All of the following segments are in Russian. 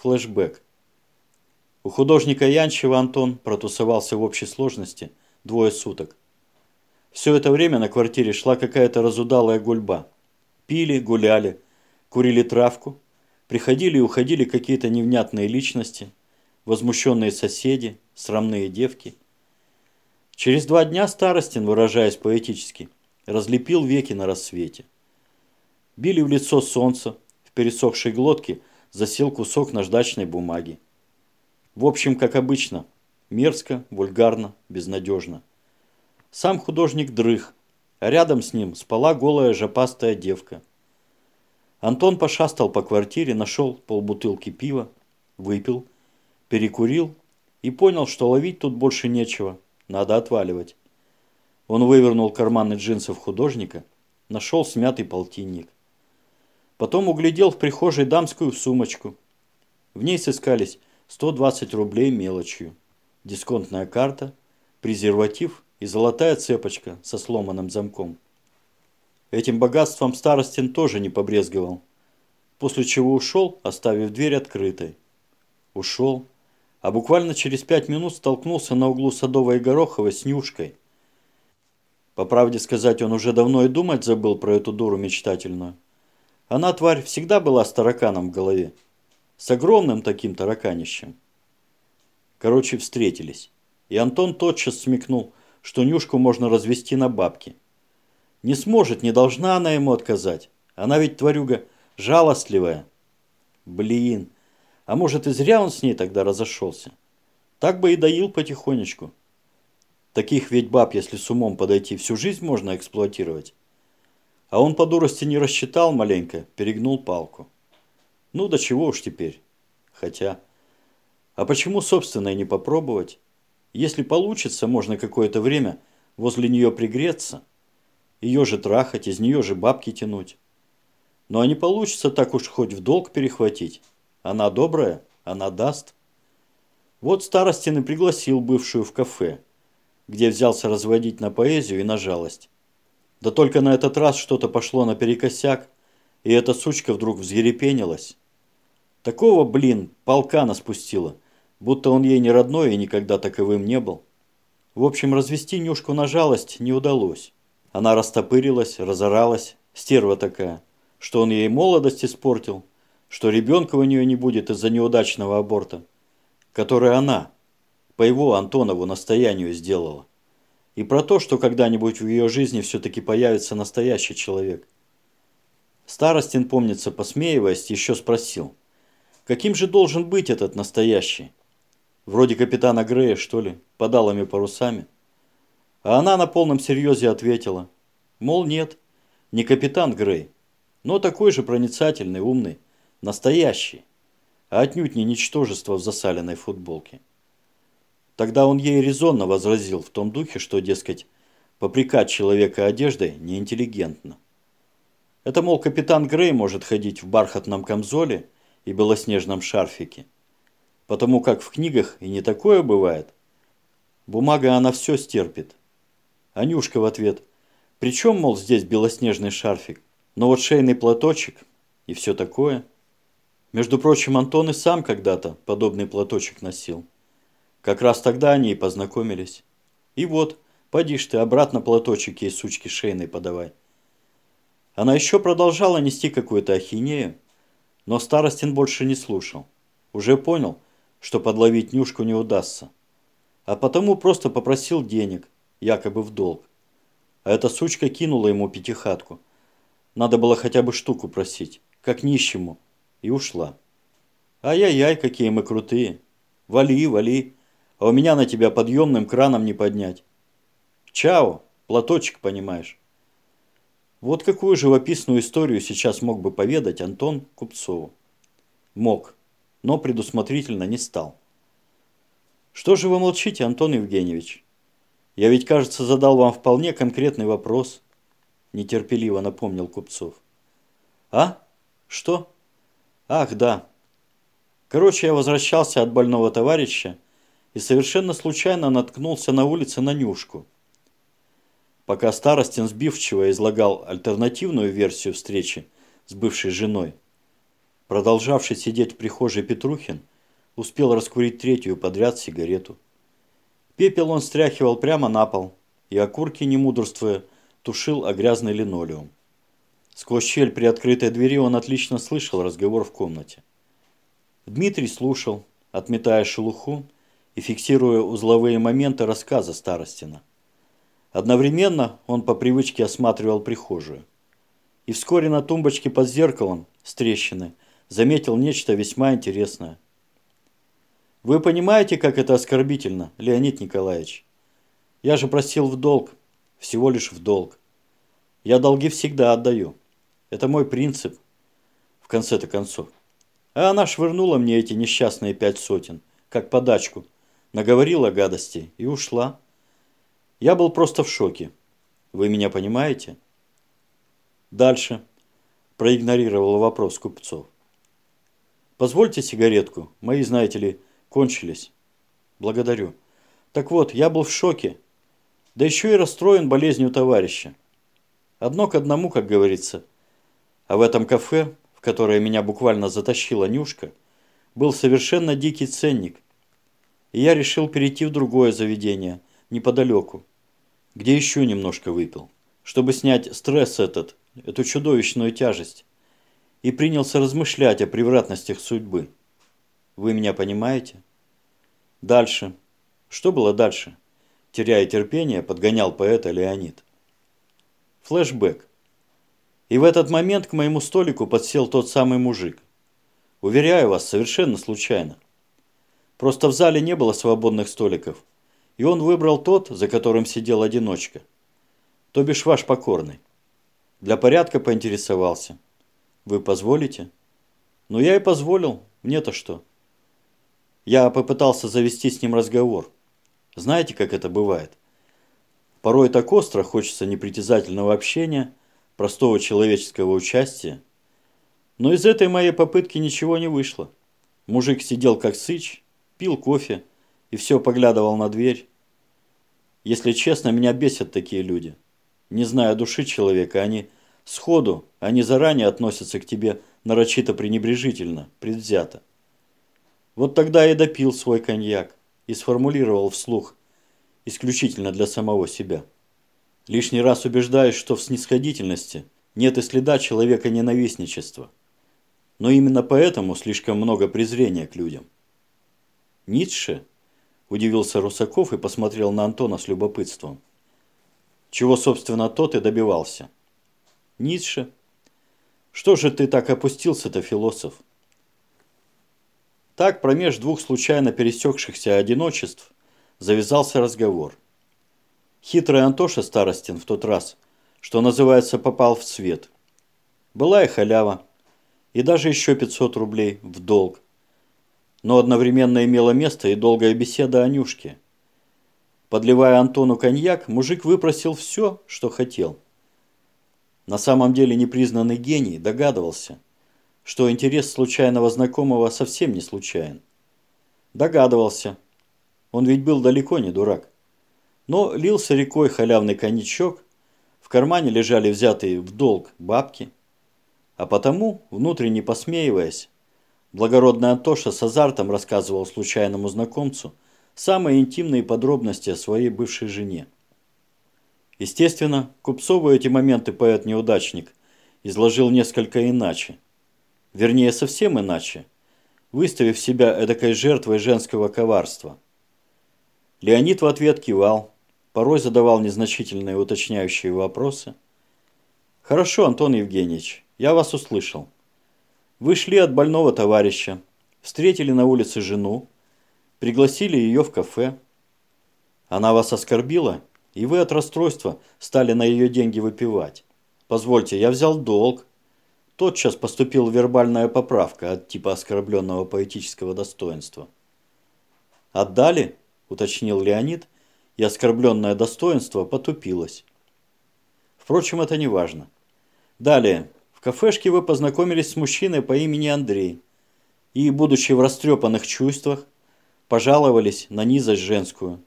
Флэшбэк. У художника Янчева Антон протусовался в общей сложности двое суток. Все это время на квартире шла какая-то разудалая гульба. Пили, гуляли, курили травку, приходили и уходили какие-то невнятные личности, возмущенные соседи, срамные девки. Через два дня Старостин, выражаясь поэтически, разлепил веки на рассвете. Били в лицо солнце, в пересохшей глотке засел кусок наждачной бумаги. В общем, как обычно, мерзко, вульгарно, безнадежно. Сам художник дрых, а рядом с ним спала голая жопастая девка. Антон пошастал по квартире, нашел полбутылки пива, выпил, перекурил и понял, что ловить тут больше нечего, надо отваливать. Он вывернул карманы джинсов художника, нашел смятый полтинник. Потом углядел в прихожей дамскую сумочку. В ней сыскались 120 рублей мелочью, дисконтная карта, презерватив и золотая цепочка со сломанным замком. Этим богатством Старостин тоже не побрезговал, после чего ушел, оставив дверь открытой. Ушел, а буквально через пять минут столкнулся на углу Садовой и Гороховой с Нюшкой. По правде сказать, он уже давно и думать забыл про эту дуру мечтательную. Она, тварь, всегда была с тараканом в голове. С огромным таким тараканищем. Короче, встретились. И Антон тотчас смекнул, что Нюшку можно развести на бабки. Не сможет, не должна она ему отказать. Она ведь, тварюга, жалостливая. Блин, а может и зря он с ней тогда разошелся. Так бы и доил потихонечку. Таких ведь баб, если с умом подойти, всю жизнь можно эксплуатировать. А он по дурости не рассчитал маленько, перегнул палку. Ну, до чего уж теперь. Хотя... А почему, собственно, и не попробовать? Если получится, можно какое-то время возле нее пригреться. Ее же трахать, из нее же бабки тянуть. Но а не получится так уж хоть в долг перехватить. Она добрая, она даст. Вот Старостин и пригласил бывшую в кафе, где взялся разводить на поэзию и на жалость. Да только на этот раз что-то пошло наперекосяк, и эта сучка вдруг взъерепенилась. Такого, блин, полкана спустила, будто он ей не родной и никогда таковым не был. В общем, развести Нюшку на жалость не удалось. Она растопырилась, разоралась, стерва такая, что он ей молодость испортил, что ребенка у нее не будет из-за неудачного аборта, который она, по его Антонову настоянию, сделала и про то, что когда-нибудь в ее жизни все-таки появится настоящий человек. Старостин, помнится, посмеиваясь, еще спросил, каким же должен быть этот настоящий? Вроде капитана Грея, что ли, подалыми парусами? А она на полном серьезе ответила, мол, нет, не капитан Грей, но такой же проницательный, умный, настоящий, а отнюдь не ничтожество в засаленной футболке. Тогда он ей резонно возразил в том духе, что, дескать, попрекать человека одеждой неинтеллигентно. Это, мол, капитан Грей может ходить в бархатном камзоле и белоснежном шарфике, потому как в книгах и не такое бывает. Бумага она все стерпит. Анюшка в ответ, при чем, мол, здесь белоснежный шарфик, но вот шейный платочек и все такое. Между прочим, Антон и сам когда-то подобный платочек носил. Как раз тогда они и познакомились. И вот, поди ж ты, обратно платочек ей, сучки, шейной подавай. Она еще продолжала нести какую-то ахинею, но Старостин больше не слушал. Уже понял, что подловить Нюшку не удастся. А потому просто попросил денег, якобы в долг. А эта сучка кинула ему пятихатку. Надо было хотя бы штуку просить, как нищему, и ушла. Ай-яй-яй, какие мы крутые. Вали, вали а у меня на тебя подъемным краном не поднять. Чао, платочек, понимаешь. Вот какую живописную историю сейчас мог бы поведать Антон Купцову. Мог, но предусмотрительно не стал. Что же вы молчите, Антон Евгеньевич? Я ведь, кажется, задал вам вполне конкретный вопрос, нетерпеливо напомнил Купцов. А? Что? Ах, да. Короче, я возвращался от больного товарища, и совершенно случайно наткнулся на улице на Нюшку. Пока Старостин сбивчиво излагал альтернативную версию встречи с бывшей женой, Продолжавший сидеть в прихожей Петрухин успел раскурить третью подряд сигарету. Пепел он стряхивал прямо на пол, и окурки, не мудрствуя, тушил о грязный линолеум. Сквозь щель при открытой двери он отлично слышал разговор в комнате. Дмитрий слушал, отметая шелуху и фиксируя узловые моменты рассказа Старостина. Одновременно он по привычке осматривал прихожую. И вскоре на тумбочке под зеркалом с трещины заметил нечто весьма интересное. Вы понимаете, как это оскорбительно, Леонид Николаевич? Я же просил в долг, всего лишь в долг. Я долги всегда отдаю. Это мой принцип, в конце-то концов. А она швырнула мне эти несчастные пять сотен, как подачку, наговорила гадости и ушла. Я был просто в шоке. Вы меня понимаете? Дальше. Проигнорировал вопрос купцов. Позвольте сигаретку. Мои, знаете ли, кончились. Благодарю. Так вот, я был в шоке. Да еще и расстроен болезнью товарища. Одно к одному, как говорится. А в этом кафе, в которое меня буквально затащила Нюшка, был совершенно дикий ценник. И я решил перейти в другое заведение, неподалеку, где еще немножко выпил, чтобы снять стресс этот, эту чудовищную тяжесть, и принялся размышлять о превратностях судьбы. Вы меня понимаете? Дальше. Что было дальше? Теряя терпение, подгонял поэта Леонид. Флэшбэк. И в этот момент к моему столику подсел тот самый мужик. Уверяю вас, совершенно случайно. Просто в зале не было свободных столиков, и он выбрал тот, за которым сидел одиночка. То бишь ваш покорный. Для порядка поинтересовался. Вы позволите? Ну я и позволил, мне-то что. Я попытался завести с ним разговор. Знаете, как это бывает? Порой так остро хочется непритязательного общения – простого человеческого участия. Но из этой моей попытки ничего не вышло. Мужик сидел как сыч, пил кофе и все поглядывал на дверь. Если честно, меня бесят такие люди. Не зная души человека, они сходу, они заранее относятся к тебе нарочито пренебрежительно, предвзято. Вот тогда я допил свой коньяк и сформулировал вслух, исключительно для самого себя. Лишний раз убеждаюсь, что в снисходительности нет и следа человека ненавистничества. Но именно поэтому слишком много презрения к людям. Ницше? Удивился Русаков и посмотрел на Антона с любопытством. Чего, собственно, тот и добивался. Ницше? Что же ты так опустился-то, философ? Так, промеж двух случайно пересекшихся одиночеств, завязался разговор. Хитрый Антоша Старостин в тот раз, что называется, попал в цвет. Была и халява, и даже еще 500 рублей в долг. Но одновременно имела место и долгая беседа о Нюшке. Подливая Антону коньяк, мужик выпросил все, что хотел. На самом деле непризнанный гений догадывался, что интерес случайного знакомого совсем не случайен. Догадывался. Он ведь был далеко не дурак. Но лился рекой халявный коньячок, в кармане лежали взятые в долг бабки. А потому, внутренне посмеиваясь, благородный Антоша с азартом рассказывал случайному знакомцу самые интимные подробности о своей бывшей жене. Естественно, Купцову эти моменты поэт-неудачник изложил несколько иначе. Вернее, совсем иначе, выставив себя эдакой жертвой женского коварства. Леонид в ответ кивал, порой задавал незначительные уточняющие вопросы. «Хорошо, Антон Евгеньевич, я вас услышал. Вы шли от больного товарища, встретили на улице жену, пригласили ее в кафе. Она вас оскорбила, и вы от расстройства стали на ее деньги выпивать. Позвольте, я взял долг. Тотчас поступила вербальная поправка от типа оскорбленного поэтического достоинства. «Отдали?» – уточнил Леонид – и оскорбленное достоинство потупилось. Впрочем, это не важно. Далее. В кафешке вы познакомились с мужчиной по имени Андрей и, будучи в растрепанных чувствах, пожаловались на низость женскую.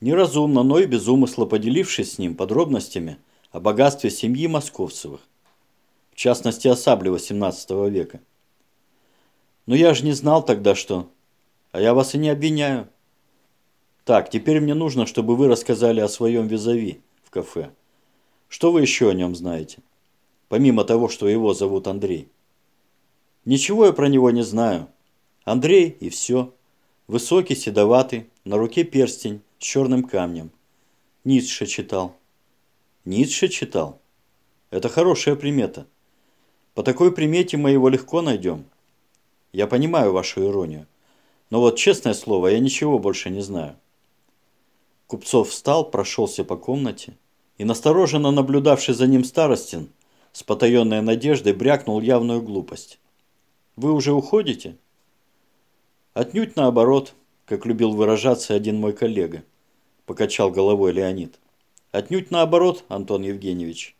Неразумно, но и без умысла поделившись с ним подробностями о богатстве семьи Московцевых, в частности о сабле XVIII века. Но я же не знал тогда, что... А я вас и не обвиняю. Так, теперь мне нужно, чтобы вы рассказали о своем визави в кафе. Что вы еще о нем знаете? Помимо того, что его зовут Андрей. Ничего я про него не знаю. Андрей и все. Высокий, седоватый, на руке перстень с черным камнем. Ницше читал. Ницше читал? Это хорошая примета. По такой примете мы его легко найдем. Я понимаю вашу иронию. Но вот честное слово, я ничего больше не знаю. Купцов встал, прошелся по комнате и, настороженно наблюдавший за ним Старостин, с потаенной надеждой брякнул явную глупость. «Вы уже уходите?» «Отнюдь наоборот», как любил выражаться один мой коллега, покачал головой Леонид. «Отнюдь наоборот, Антон Евгеньевич.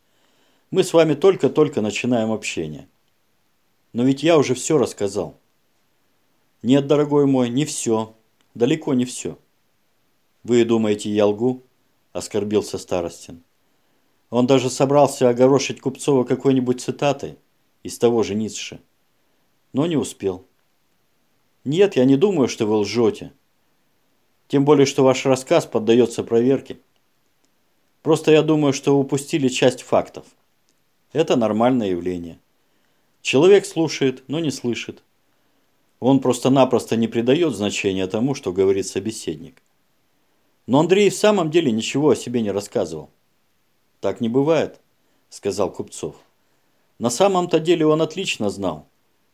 Мы с вами только-только начинаем общение. Но ведь я уже все рассказал». «Нет, дорогой мой, не все. Далеко не все». «Вы думаете, я лгу?» – оскорбился Старостин. Он даже собрался огорошить Купцова какой-нибудь цитатой из того же Ницше, но не успел. «Нет, я не думаю, что вы лжете. Тем более, что ваш рассказ поддается проверке. Просто я думаю, что упустили часть фактов. Это нормальное явление. Человек слушает, но не слышит. Он просто-напросто не придает значения тому, что говорит собеседник. Но Андрей в самом деле ничего о себе не рассказывал. «Так не бывает», – сказал Купцов. На самом-то деле он отлично знал,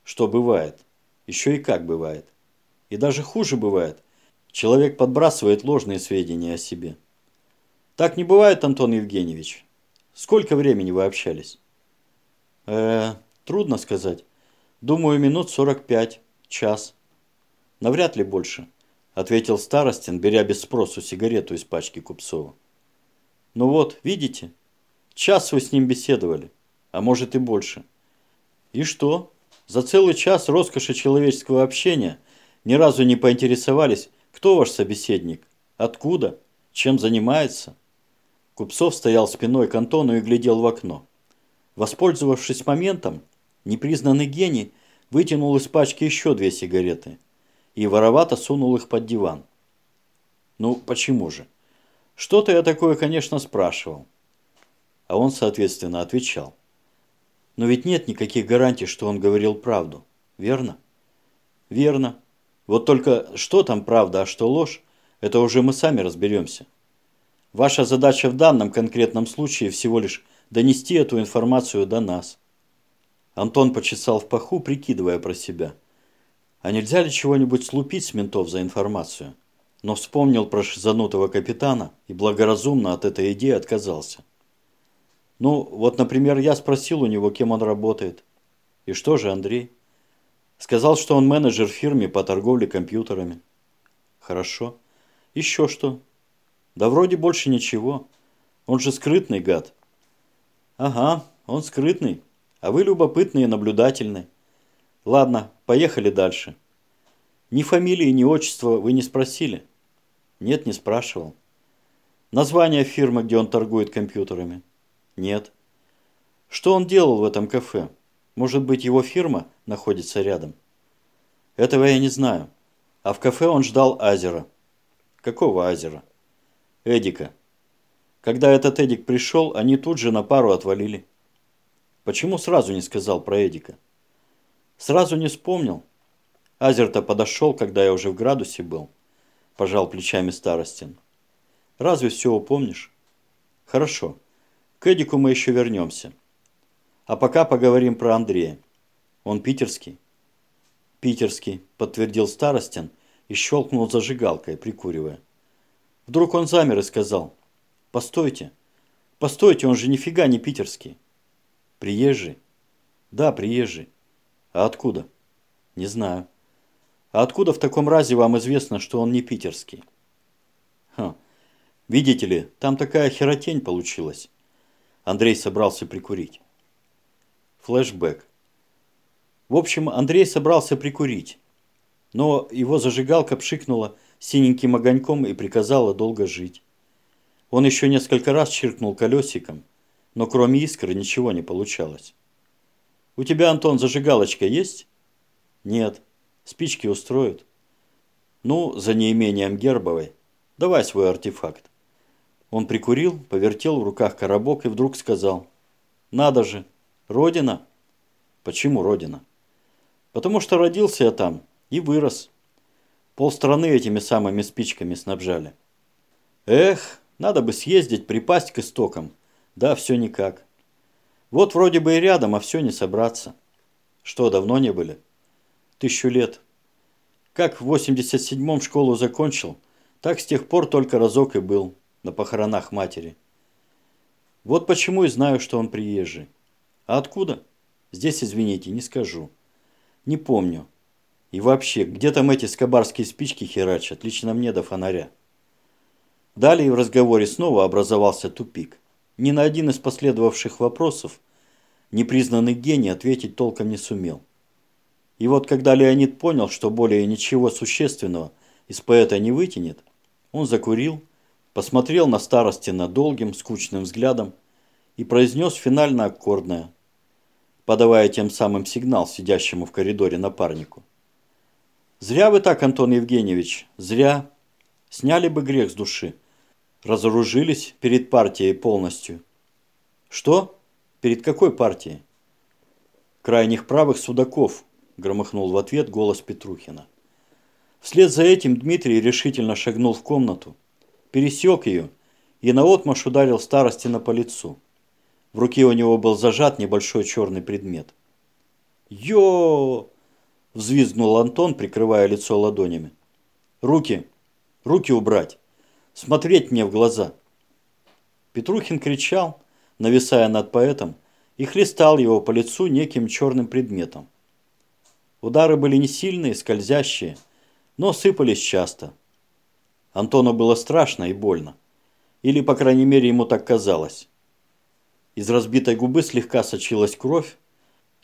что бывает, еще и как бывает. И даже хуже бывает. Человек подбрасывает ложные сведения о себе. Так не бывает, Антон Евгеньевич. Сколько времени вы общались? Э, трудно сказать. Думаю, минут 45, час. Навряд ли больше ответил Старостин, беря без спросу сигарету из пачки Купцова. Ну вот, видите, час вы с ним беседовали, а может и больше. И что? За целый час роскоши человеческого общения ни разу не поинтересовались, кто ваш собеседник, откуда, чем занимается? Купцов стоял спиной к Антону и глядел в окно. Воспользовавшись моментом, непризнанный гений вытянул из пачки еще две сигареты – и воровато сунул их под диван. Ну, почему же? Что-то я такое, конечно, спрашивал. А он, соответственно, отвечал. Но ведь нет никаких гарантий, что он говорил правду. Верно? Верно. Вот только что там правда, а что ложь, это уже мы сами разберемся. Ваша задача в данном конкретном случае всего лишь донести эту информацию до нас. Антон почесал в паху, прикидывая про себя – а нельзя ли чего-нибудь слупить с ментов за информацию? Но вспомнил про шизанутого капитана и благоразумно от этой идеи отказался. Ну, вот, например, я спросил у него, кем он работает. И что же, Андрей? Сказал, что он менеджер в фирме по торговле компьютерами. Хорошо. Еще что? Да вроде больше ничего. Он же скрытный гад. Ага, он скрытный. А вы любопытный и наблюдательный. Ладно, поехали дальше. Ни фамилии, ни отчества вы не спросили? Нет, не спрашивал. Название фирмы, где он торгует компьютерами? Нет. Что он делал в этом кафе? Может быть, его фирма находится рядом? Этого я не знаю. А в кафе он ждал Азера. Какого Азера? Эдика. Когда этот Эдик пришел, они тут же на пару отвалили. Почему сразу не сказал про Эдика? Сразу не вспомнил. Азер-то подошел, когда я уже в градусе был. Пожал плечами Старостин. Разве все упомнишь? Хорошо. К Эдику мы еще вернемся. А пока поговорим про Андрея. Он питерский? Питерский, подтвердил Старостин и щелкнул зажигалкой, прикуривая. Вдруг он замер и сказал. Постойте. Постойте, он же нифига не питерский. Приезжий? Да, приезжий. А откуда? Не знаю. А откуда в таком разе вам известно, что он не питерский? Ха. Видите ли, там такая херотень получилась. Андрей собрался прикурить. Флэшбэк. В общем, Андрей собрался прикурить. Но его зажигалка пшикнула синеньким огоньком и приказала долго жить. Он еще несколько раз чиркнул колесиком, но кроме искры ничего не получалось. У тебя, Антон, зажигалочка есть? Нет. Спички устроят? Ну, за неимением Гербовой. Давай свой артефакт. Он прикурил, повертел в руках коробок и вдруг сказал. Надо же, родина? Почему родина? Потому что родился я там и вырос. Полстраны этими самыми спичками снабжали. Эх, надо бы съездить, припасть к истокам. Да, все никак. Вот вроде бы и рядом, а все не собраться. Что, давно не были? Тысячу лет. Как в 87-м школу закончил, так с тех пор только разок и был на похоронах матери. Вот почему и знаю, что он приезжий. А откуда? Здесь, извините, не скажу. Не помню. И вообще, где там эти скобарские спички херачат? Лично мне до фонаря. Далее в разговоре снова образовался тупик. Ни на один из последовавших вопросов непризнанный гений ответить толком не сумел. И вот когда Леонид понял, что более ничего существенного из поэта не вытянет, он закурил, посмотрел на Старостина долгим, скучным взглядом и произнес финально аккордное, подавая тем самым сигнал сидящему в коридоре напарнику. «Зря вы так, Антон Евгеньевич, зря. Сняли бы грех с души. Разоружились перед партией полностью». «Что? Перед какой партией?» «Крайних правых судаков», – громыхнул в ответ голос Петрухина. Вслед за этим Дмитрий решительно шагнул в комнату, пересек ее и наотмашь ударил Старостина по лицу. В руке у него был зажат небольшой черный предмет. «Ё!» – взвизгнул Антон, прикрывая лицо ладонями. «Руки! Руки убрать! Смотреть мне в глаза!» Петрухин кричал, нависая над поэтом, и хлестал его по лицу неким черным предметом. Удары были не сильные, скользящие, но сыпались часто. Антону было страшно и больно. Или, по крайней мере, ему так казалось. Из разбитой губы слегка сочилась кровь,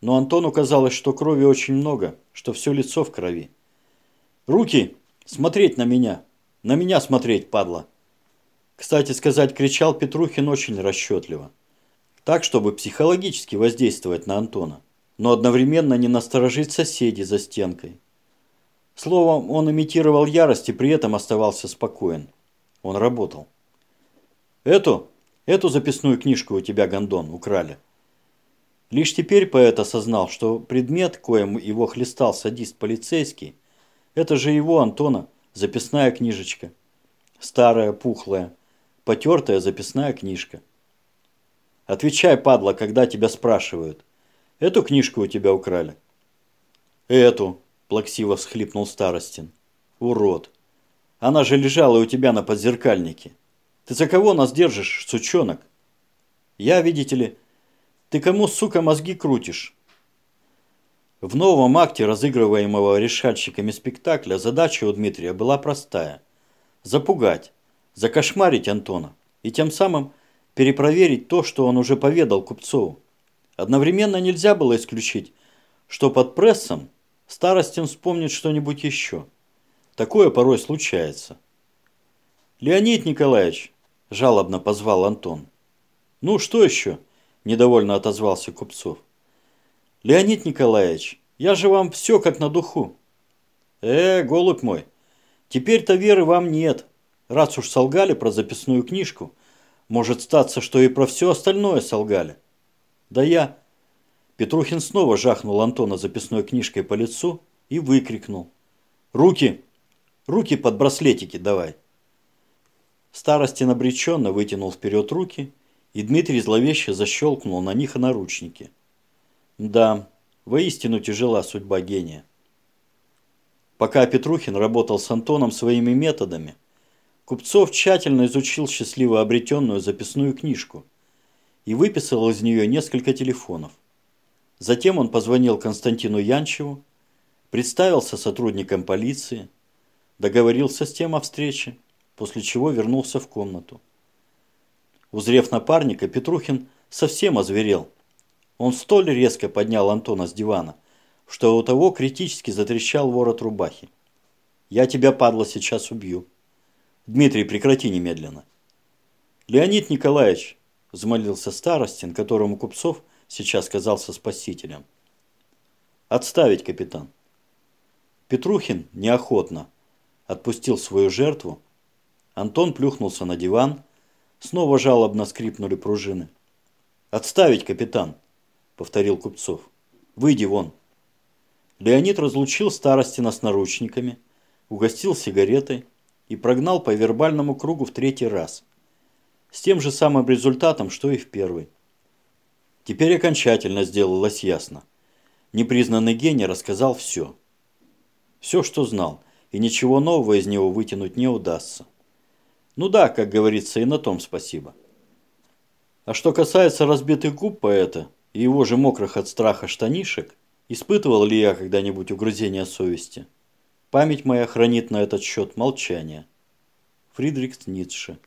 но Антону казалось, что крови очень много, что все лицо в крови. «Руки! Смотреть на меня! На меня смотреть, падла!» Кстати сказать, кричал Петрухин очень расчетливо. Так, чтобы психологически воздействовать на Антона, но одновременно не насторожить соседей за стенкой. Словом, он имитировал ярость и при этом оставался спокоен. Он работал. Эту, эту записную книжку у тебя, Гондон, украли. Лишь теперь поэт осознал, что предмет, коим его хлестал садист полицейский, это же его, Антона, записная книжечка. Старая, пухлая, потертая записная книжка. Отвечай, падла, когда тебя спрашивают. Эту книжку у тебя украли? Эту, плаксиво всхлипнул Старостин. Урод. Она же лежала у тебя на подзеркальнике. Ты за кого нас держишь, сучонок? Я, видите ли, ты кому, сука, мозги крутишь? В новом акте, разыгрываемого решальщиками спектакля, задача у Дмитрия была простая. Запугать, закошмарить Антона и тем самым перепроверить то, что он уже поведал Купцову. Одновременно нельзя было исключить, что под прессом Старостин вспомнит что-нибудь еще. Такое порой случается. «Леонид Николаевич!» – жалобно позвал Антон. «Ну, что еще?» – недовольно отозвался Купцов. «Леонид Николаевич, я же вам все как на духу». «Э, голубь мой, теперь-то веры вам нет. Раз уж солгали про записную книжку, может статься, что и про все остальное солгали. Да я...» Петрухин снова жахнул Антона записной книжкой по лицу и выкрикнул. «Руки! Руки под браслетики давай!» Старостин обреченно вытянул вперед руки, и Дмитрий зловеще защелкнул на них наручники. Да, воистину тяжела судьба гения. Пока Петрухин работал с Антоном своими методами, Купцов тщательно изучил счастливо обретенную записную книжку и выписал из нее несколько телефонов. Затем он позвонил Константину Янчеву, представился сотрудником полиции, договорился с тем о встрече, после чего вернулся в комнату. Узрев напарника, Петрухин совсем озверел. Он столь резко поднял Антона с дивана, что у того критически затрещал ворот рубахи. «Я тебя, падла, сейчас убью. Дмитрий, прекрати немедленно». «Леонид Николаевич», – взмолился Старостин, которому Купцов – сейчас казался спасителем. «Отставить, капитан». Петрухин неохотно отпустил свою жертву. Антон плюхнулся на диван. Снова жалобно скрипнули пружины. «Отставить, капитан!» – повторил Купцов. «Выйди вон!» Леонид разлучил Старостина с наручниками, угостил сигаретой и прогнал по вербальному кругу в третий раз. С тем же самым результатом, что и в первый. Теперь окончательно сделалось ясно. Непризнанный гений рассказал все. Все, что знал, и ничего нового из него вытянуть не удастся. Ну да, как говорится, и на том спасибо. А что касается разбитых губ поэта и его же мокрых от страха штанишек, испытывал ли я когда-нибудь угрызение совести? Память моя хранит на этот счет молчание. Фридрих Ницше